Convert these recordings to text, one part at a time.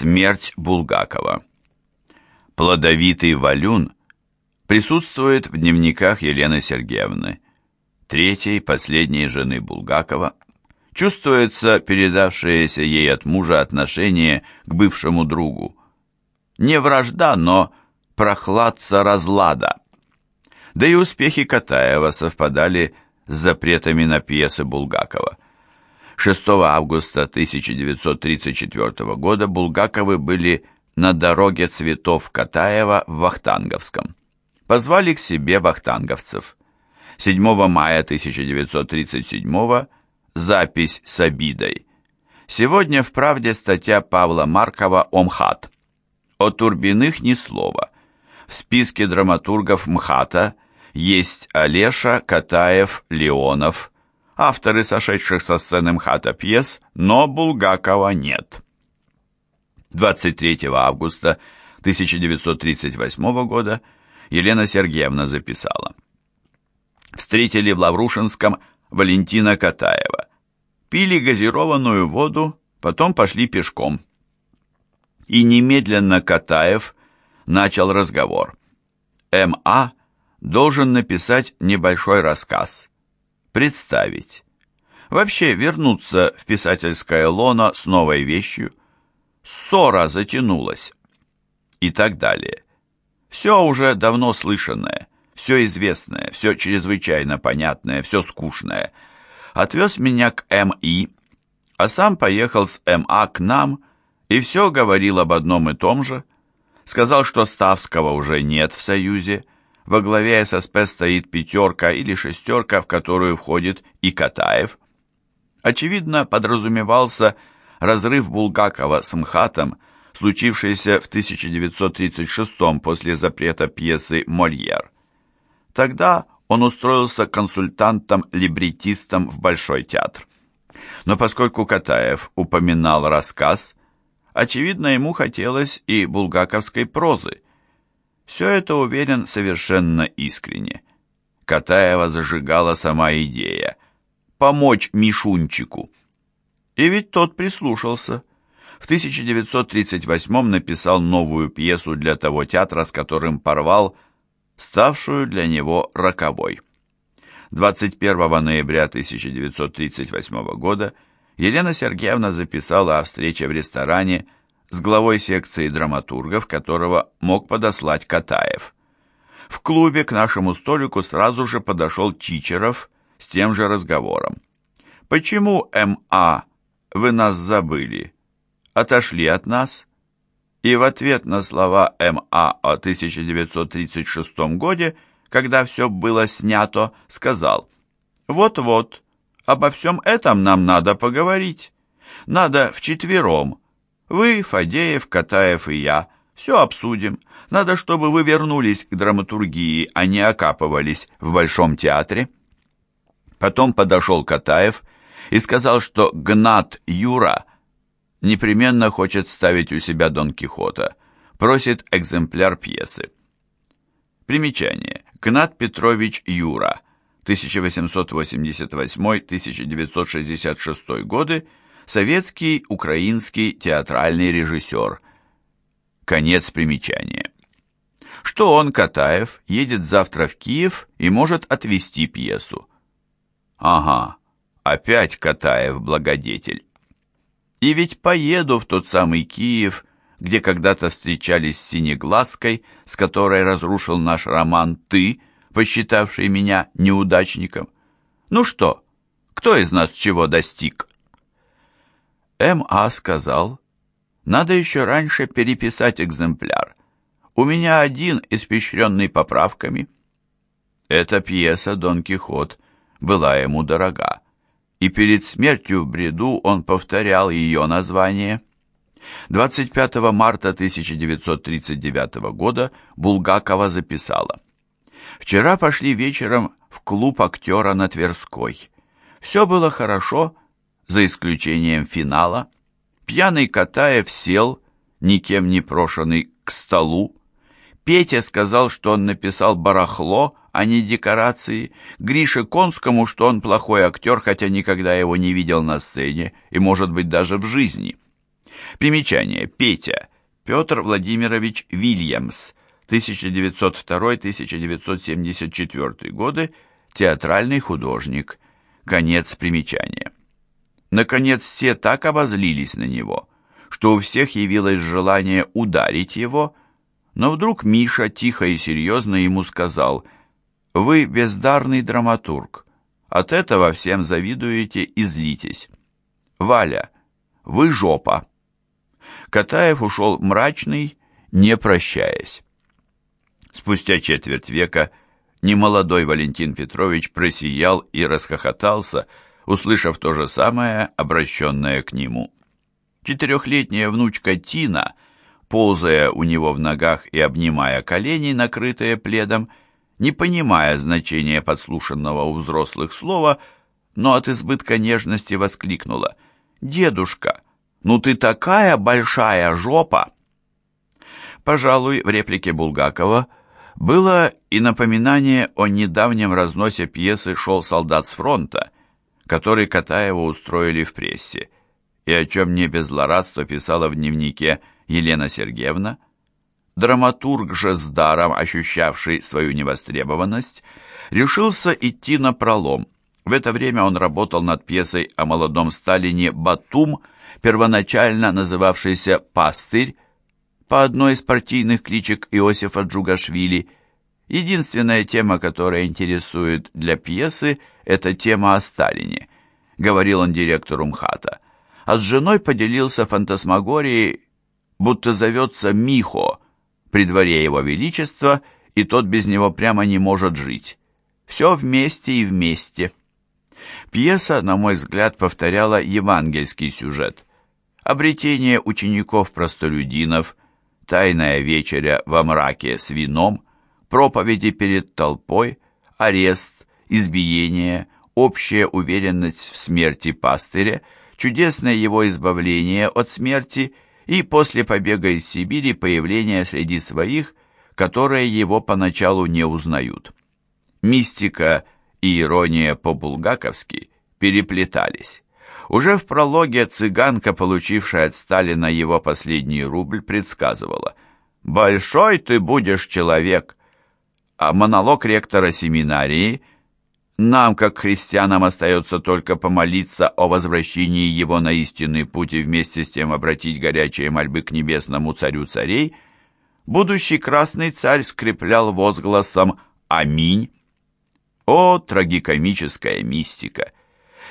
Смерть Булгакова. Плодовитый валюн присутствует в дневниках Елены Сергеевны, третьей, последней жены Булгакова. Чувствуется передавшееся ей от мужа отношение к бывшему другу. Не вражда, но прохладца разлада. Да и успехи Катаева совпадали с запретами на пьесы Булгакова. 6 августа 1934 года Булгаковы были на дороге цветов Катаева в Вахтанговском. Позвали к себе вахтанговцев. 7 мая 1937 запись с обидой. Сегодня в «Правде» статья Павла Маркова о МХАТ. О Турбиных ни слова. В списке драматургов МХАТа есть Олеша, Катаев, Леонов, авторы сошедших со сцены МХАТа пьес, но Булгакова нет. 23 августа 1938 года Елена Сергеевна записала. Встретили в Лаврушинском Валентина Катаева. Пили газированную воду, потом пошли пешком. И немедленно Катаев начал разговор. М.А. должен написать небольшой рассказ представить. Вообще вернуться в писательское лоно с новой вещью. Ссора затянулась. И так далее. Все уже давно слышанное, все известное, все чрезвычайно понятное, все скучное. Отвез меня к М.И., а сам поехал с М.А. к нам и все говорил об одном и том же. Сказал, что Ставского уже нет в Союзе, во главе ССП стоит пятерка или шестерка, в которую входит и Катаев. Очевидно, подразумевался разрыв Булгакова с МХАТом, случившийся в 1936 после запрета пьесы «Мольер». Тогда он устроился консультантом-либретистом в Большой театр. Но поскольку Катаев упоминал рассказ, очевидно, ему хотелось и булгаковской прозы, все это, уверен, совершенно искренне. Катаева зажигала сама идея – помочь Мишунчику. И ведь тот прислушался. В 1938 написал новую пьесу для того театра, с которым порвал, ставшую для него роковой. 21 ноября 1938 года Елена Сергеевна записала о встрече в ресторане – с главой секции драматургов, которого мог подослать Катаев. В клубе к нашему столику сразу же подошел Чичеров с тем же разговором. «Почему, М.А., вы нас забыли? Отошли от нас?» И в ответ на слова М.А. о 1936 годе, когда все было снято, сказал «Вот-вот, обо всем этом нам надо поговорить. Надо вчетвером, вы, Фадеев, Катаев и я все обсудим. Надо, чтобы вы вернулись к драматургии, а не окапывались в Большом театре». Потом подошел Катаев и сказал, что Гнат Юра непременно хочет ставить у себя Дон Кихота, просит экземпляр пьесы. Примечание. Гнат Петрович Юра, 1888-1966 годы, советский украинский театральный режиссер. Конец примечания. Что он, Катаев, едет завтра в Киев и может отвести пьесу. Ага, опять Катаев благодетель. И ведь поеду в тот самый Киев, где когда-то встречались с Синеглазкой, с которой разрушил наш роман «Ты», посчитавший меня неудачником. Ну что, кто из нас чего достиг? М.А. сказал, надо еще раньше переписать экземпляр. У меня один, испещренный поправками. Эта пьеса «Дон Кихот» была ему дорога, и перед смертью в бреду он повторял ее название. 25 марта 1939 года Булгакова записала. «Вчера пошли вечером в клуб актера на Тверской. Все было хорошо, за исключением финала, пьяный Катаев сел, никем не прошенный, к столу. Петя сказал, что он написал барахло, а не декорации. Грише Конскому, что он плохой актер, хотя никогда его не видел на сцене и, может быть, даже в жизни. Примечание. Петя. Петр Владимирович Вильямс. 1902-1974 годы. Театральный художник. Конец примечания. Наконец все так обозлились на него, что у всех явилось желание ударить его, но вдруг Миша тихо и серьезно ему сказал «Вы бездарный драматург, от этого всем завидуете и злитесь. Валя, вы жопа». Катаев ушел мрачный, не прощаясь. Спустя четверть века немолодой Валентин Петрович просиял и расхохотался, услышав то же самое, обращенное к нему. Четырехлетняя внучка Тина, ползая у него в ногах и обнимая колени, накрытые пледом, не понимая значения подслушанного у взрослых слова, но от избытка нежности воскликнула «Дедушка, ну ты такая большая жопа!» Пожалуй, в реплике Булгакова было и напоминание о недавнем разносе пьесы «Шел солдат с фронта», который Катаева устроили в прессе, и о чем не без злорадства писала в дневнике Елена Сергеевна. Драматург же с даром, ощущавший свою невостребованность, решился идти на пролом. В это время он работал над пьесой о молодом Сталине «Батум», первоначально называвшийся «Пастырь», по одной из партийных кличек Иосифа Джугашвили. Единственная тема, которая интересует для пьесы, это тема о Сталине, говорил он директору МХАТа. А с женой поделился фантасмагорией, будто зовется Михо, при дворе его величества, и тот без него прямо не может жить. Все вместе и вместе. Пьеса, на мой взгляд, повторяла евангельский сюжет. Обретение учеников-простолюдинов, тайная вечеря во мраке с вином, проповеди перед толпой, арест, избиение, общая уверенность в смерти пастыря, чудесное его избавление от смерти и после побега из Сибири появление среди своих, которые его поначалу не узнают. Мистика и ирония по-булгаковски переплетались. Уже в прологе цыганка, получившая от Сталина его последний рубль, предсказывала «Большой ты будешь человек!» А монолог ректора семинарии «Нам, как христианам, остается только помолиться о возвращении его на истинный путь и вместе с тем обратить горячие мольбы к небесному царю царей», будущий красный царь скреплял возгласом «Аминь». О, трагикомическая мистика!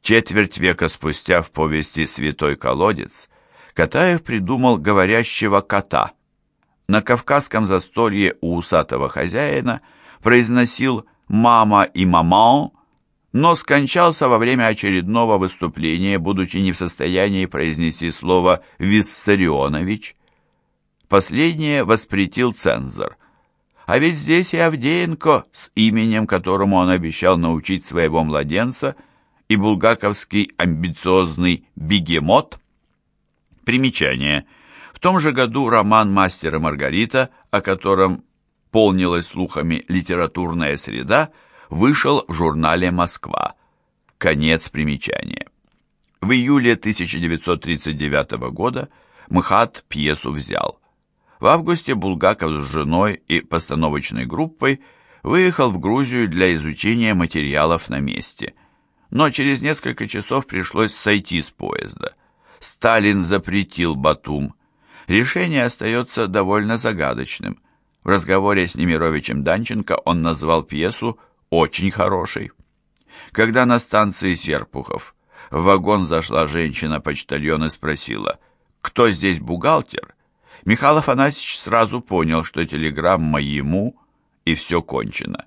Четверть века спустя в повести «Святой колодец» Катаев придумал говорящего кота. На кавказском застолье у усатого хозяина произносил «мама» и «маман», но скончался во время очередного выступления, будучи не в состоянии произнести слово «Виссарионович». Последнее воспретил цензор. А ведь здесь и Авдеенко с именем, которому он обещал научить своего младенца – и булгаковский амбициозный «Бегемот». Примечание. В том же году роман «Мастер и Маргарита», о котором полнилась слухами литературная среда, вышел в журнале «Москва». Конец примечания. В июле 1939 года МХАТ пьесу взял. В августе Булгаков с женой и постановочной группой выехал в Грузию для изучения материалов на месте – но через несколько часов пришлось сойти с поезда. Сталин запретил Батум. Решение остается довольно загадочным. В разговоре с Немировичем Данченко он назвал пьесу «очень хорошей». Когда на станции Серпухов в вагон зашла женщина-почтальон и спросила, «Кто здесь бухгалтер?» Михаил Афанасьевич сразу понял, что телеграмма ему, и все кончено.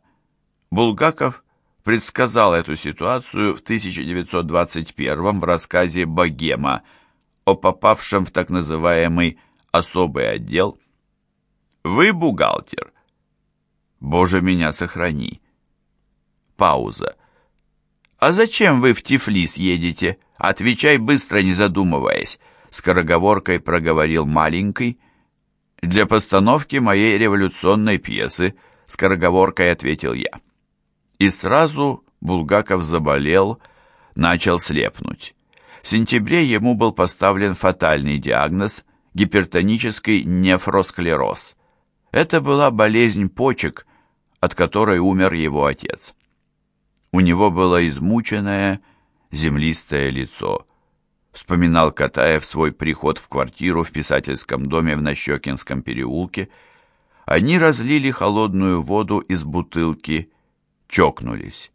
Булгаков предсказал эту ситуацию в 1921 в рассказе «Богема» о попавшем в так называемый «особый отдел». «Вы бухгалтер?» «Боже, меня сохрани!» Пауза. «А зачем вы в Тифлис едете? Отвечай быстро, не задумываясь!» Скороговоркой проговорил маленький. «Для постановки моей революционной пьесы», скороговоркой ответил я и сразу Булгаков заболел, начал слепнуть. В сентябре ему был поставлен фатальный диагноз – гипертонический нефросклероз. Это была болезнь почек, от которой умер его отец. У него было измученное, землистое лицо. Вспоминал Катаев свой приход в квартиру в писательском доме в Нащекинском переулке. Они разлили холодную воду из бутылки, чокнулись.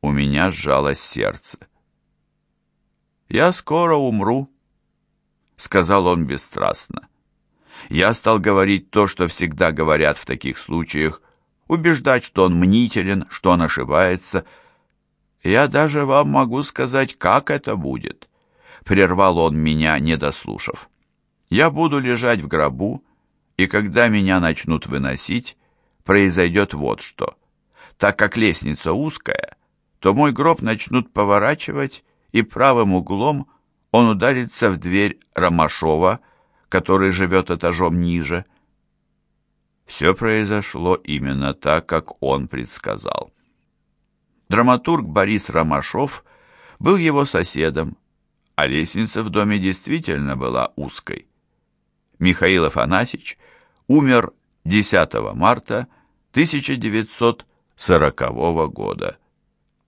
У меня сжалось сердце. «Я скоро умру», — сказал он бесстрастно. Я стал говорить то, что всегда говорят в таких случаях, убеждать, что он мнителен, что он ошибается. Я даже вам могу сказать, как это будет. Прервал он меня, не дослушав. Я буду лежать в гробу, и когда меня начнут выносить, произойдет вот что. Так как лестница узкая, то мой гроб начнут поворачивать, и правым углом он ударится в дверь Ромашова, который живет этажом ниже. Все произошло именно так, как он предсказал. Драматург Борис Ромашов был его соседом, а лестница в доме действительно была узкой. Михаил Афанасьевич умер 10 марта 1940 года.